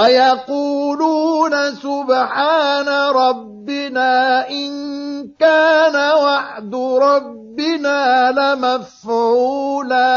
ويقولون سبحان ربنا إن كان وعد ربنا لمفعولا.